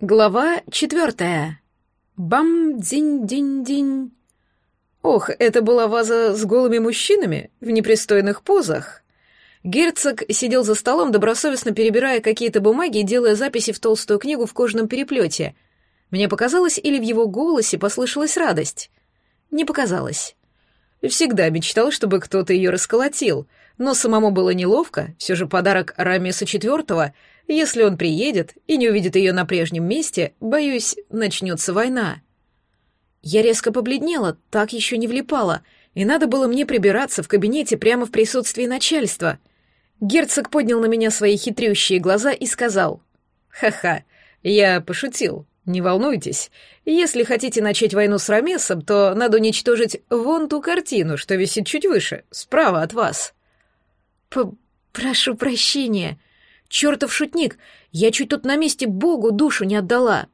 Глава четвертая. Бам-динь-динь-динь. Ох, это была ваза с голыми мужчинами в непристойных позах. Герцог сидел за столом, добросовестно перебирая какие-то бумаги и делая записи в толстую книгу в кожаном переплете. Мне показалось, или в его голосе послышалась радость. Не показалось. Всегда мечтал, чтобы кто-то ее расколотил, но самому было неловко, все же подарок Рамеса IV — если он приедет и не увидит ее на прежнем месте, боюсь, начнется война. Я резко побледнела, так еще не влипала, и надо было мне прибираться в кабинете прямо в присутствии начальства. Герцог поднял на меня свои хитрющие глаза и сказал, «Ха-ха, я пошутил, не волнуйтесь. Если хотите начать войну с Рамесом, то надо уничтожить вон ту картину, что висит чуть выше, справа от вас». «Прошу прощения», Чертов шутник! Я чуть тут на месте Богу душу не отдала!»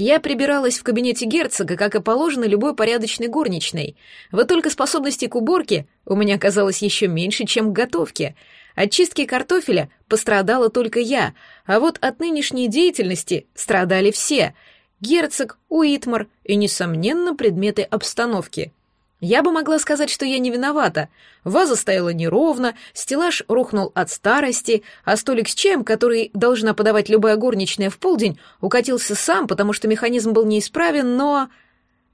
Я прибиралась в кабинете герцога, как и положено любой порядочной горничной. Вот только способностей к уборке у меня оказалось еще меньше, чем к готовке. От чистки картофеля пострадала только я, а вот от нынешней деятельности страдали все — герцог, Уитмар и, несомненно, предметы обстановки. Я бы могла сказать, что я не виновата. Ваза стояла неровно, стеллаж рухнул от старости, а столик с чаем, который должна подавать любая горничная в полдень, укатился сам, потому что механизм был неисправен, но...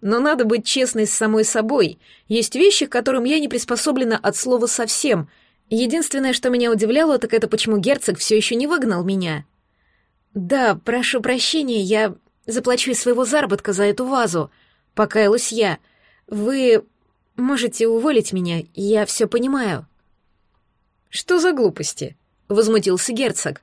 Но надо быть честной с самой собой. Есть вещи, к которым я не приспособлена от слова совсем. Единственное, что меня удивляло, так это почему герцог все еще не выгнал меня. «Да, прошу прощения, я заплачу из своего заработка за эту вазу», — покаялась я. «Вы Можете уволить меня, я все понимаю». «Что за глупости?» — возмутился герцог.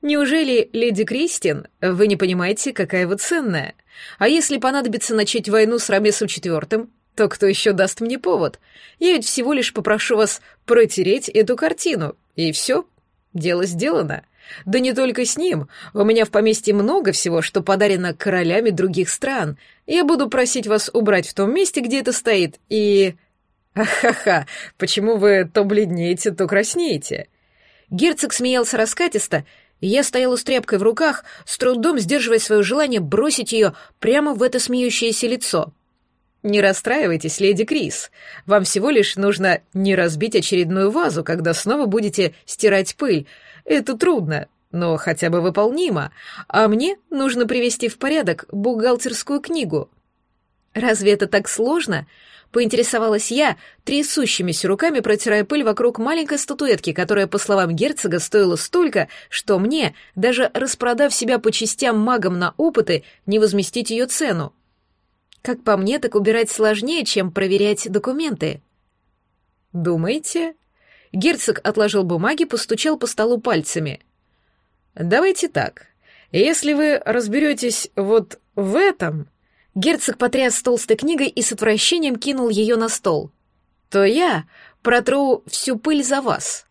«Неужели, леди Кристин, вы не понимаете, какая вы ценная? А если понадобится начать войну с Рамесом IV, то кто еще даст мне повод? Я ведь всего лишь попрошу вас протереть эту картину, и все, дело сделано. Да не только с ним. У меня в поместье много всего, что подарено королями других стран. Я буду просить вас убрать в том месте, где это стоит, и... Ха-ха, почему вы то бледнеете, то краснеете? Герцог смеялся раскатисто, и я стояла с тряпкой в руках, с трудом сдерживая свое желание бросить ее прямо в это смеющееся лицо. «Не расстраивайтесь, леди Крис. Вам всего лишь нужно не разбить очередную вазу, когда снова будете стирать пыль, это трудно, но хотя бы выполнимо. А мне нужно привести в порядок бухгалтерскую книгу. Разве это так сложно? Поинтересовалась я, трясущимися руками протирая пыль вокруг маленькой статуэтки, которая, по словам герцога, стоила столько, что мне, даже распродав себя по частям магам на опыты, не возместить ее цену. Как по мне, так убирать сложнее, чем проверять документы. «Думаете?» Герцог отложил бумаги, постучал по столу пальцами. «Давайте так. Если вы разберетесь вот в этом...» Герцог потряс толстой книгой и с отвращением кинул ее на стол. «То я протру всю пыль за вас».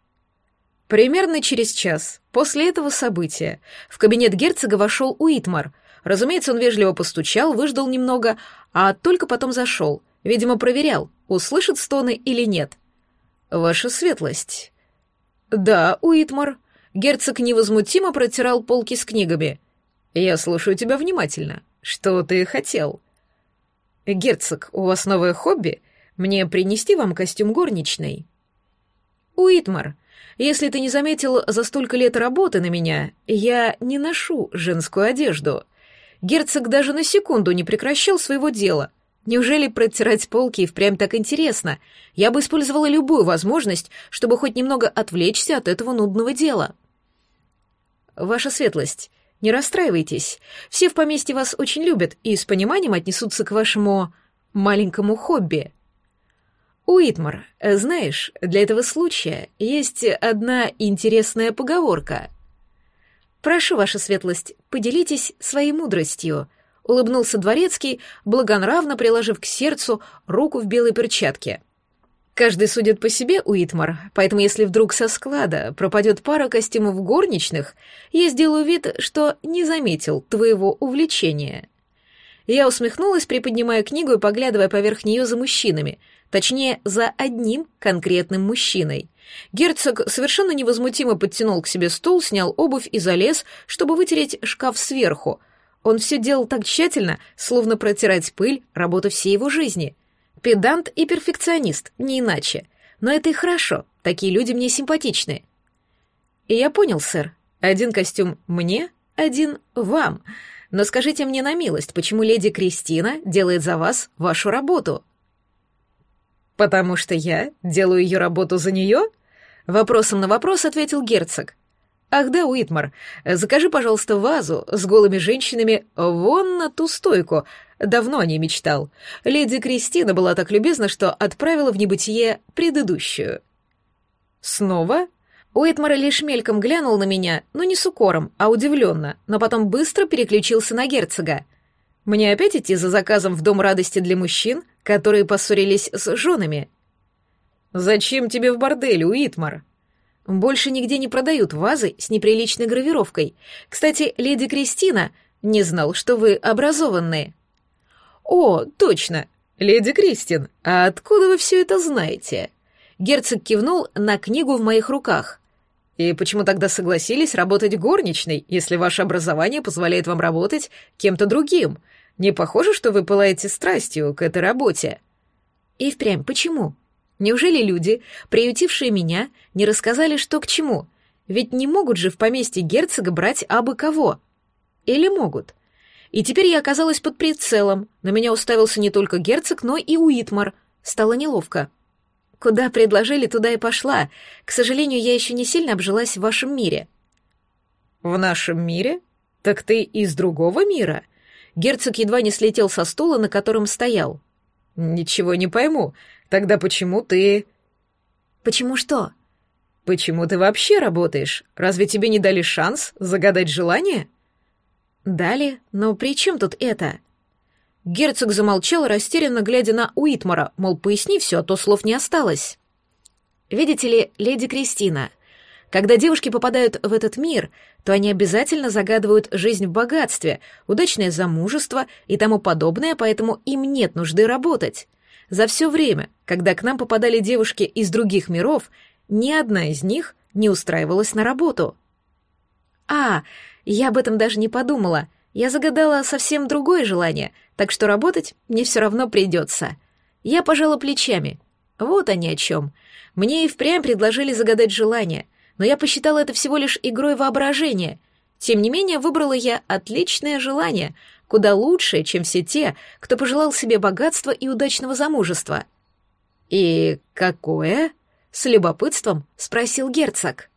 Примерно через час после этого события в кабинет герцога вошел Уитмар. Разумеется, он вежливо постучал, выждал немного, а только потом зашел. Видимо, проверял, услышит стоны или нет. «Ваша светлость». «Да, Уитмар». Герцог невозмутимо протирал полки с книгами. «Я слушаю тебя внимательно. Что ты хотел?» «Герцог, у вас новое хобби? Мне принести вам костюм горничной?» «Уитмар, если ты не заметил за столько лет работы на меня, я не ношу женскую одежду». Герцог даже на секунду не прекращал своего дела — Неужели протирать полки и впрямь так интересно? Я бы использовала любую возможность, чтобы хоть немного отвлечься от этого нудного дела. Ваша светлость, не расстраивайтесь. Все в поместье вас очень любят и с пониманием отнесутся к вашему маленькому хобби. Уитмар, знаешь, для этого случая есть одна интересная поговорка. Прошу, ваша светлость, поделитесь своей мудростью —— улыбнулся дворецкий, благонравно приложив к сердцу руку в белой перчатке. «Каждый судит по себе, Уитмар, поэтому если вдруг со склада пропадет пара костюмов горничных, я сделаю вид, что не заметил твоего увлечения». Я усмехнулась, приподнимая книгу и поглядывая поверх нее за мужчинами, точнее, за одним конкретным мужчиной. Герцог совершенно невозмутимо подтянул к себе стул, снял обувь и залез, чтобы вытереть шкаф сверху — Он все делал так тщательно, словно протирать пыль — работа всей его жизни. Педант и перфекционист, не иначе. Но это и хорошо, такие люди мне симпатичны. И я понял, сэр, один костюм мне, один вам. Но скажите мне на милость, почему леди Кристина делает за вас вашу работу? Потому что я делаю ее работу за нее? Вопросом на вопрос ответил герцог. Ах да, Уитмар, закажи, пожалуйста, вазу с голыми женщинами вон на ту стойку. Давно о ней мечтал. Леди Кристина была так любезна, что отправила в небытие предыдущую. Снова? Уитмар лишь мельком глянул на меня, но не с укором, а удивленно, но потом быстро переключился на герцога. Мне опять идти за заказом в Дом радости для мужчин, которые поссорились с женами? Зачем тебе в борделе, Уитмар? Больше нигде не продают вазы с неприличной гравировкой. Кстати, леди Кристина не знал, что вы образованные. О, точно. Леди Кристин, а откуда вы все это знаете? Герцог кивнул на книгу в моих руках. И почему тогда согласились работать горничной, если ваше образование позволяет вам работать кем-то другим? Не похоже, что вы пылаете страстью к этой работе? И впрямь, почему? Неужели люди, приютившие меня, не рассказали, что к чему? Ведь не могут же в поместье герцога брать абы кого. Или могут? И теперь я оказалась под прицелом. На меня уставился не только герцог, но и Уитмар. Стало неловко. Куда предложили, туда и пошла. К сожалению, я еще не сильно обжилась в вашем мире. В нашем мире? Так ты из другого мира? Герцог едва не слетел со стула, на котором стоял. Ничего не пойму. Тогда почему ты... Почему что? Почему ты вообще работаешь? Разве тебе не дали шанс загадать желание? Дали, но при чем тут это? Герцог замолчал, растерянно глядя на Уитмара, мол, поясни все, а то слов не осталось. Видите ли, леди Кристина, когда девушки попадают в этот мир, то они обязательно загадывают жизнь в богатстве, удачное замужество и тому подобное, поэтому им нет нужды работать. За все время, когда к нам попадали девушки из других миров, ни одна из них не устраивалась на работу. А, я об этом даже не подумала. Я загадала совсем другое желание, так что работать мне все равно придется. Я пожала плечами. Вот они о чем. Мне и впрямь предложили загадать желание, но я посчитала это всего лишь игрой воображения. Тем не менее, выбрала я отличное желание, куда лучшее, чем все те, кто пожелал себе богатства и удачного замужества. «И какое?» — с любопытством спросил герцог.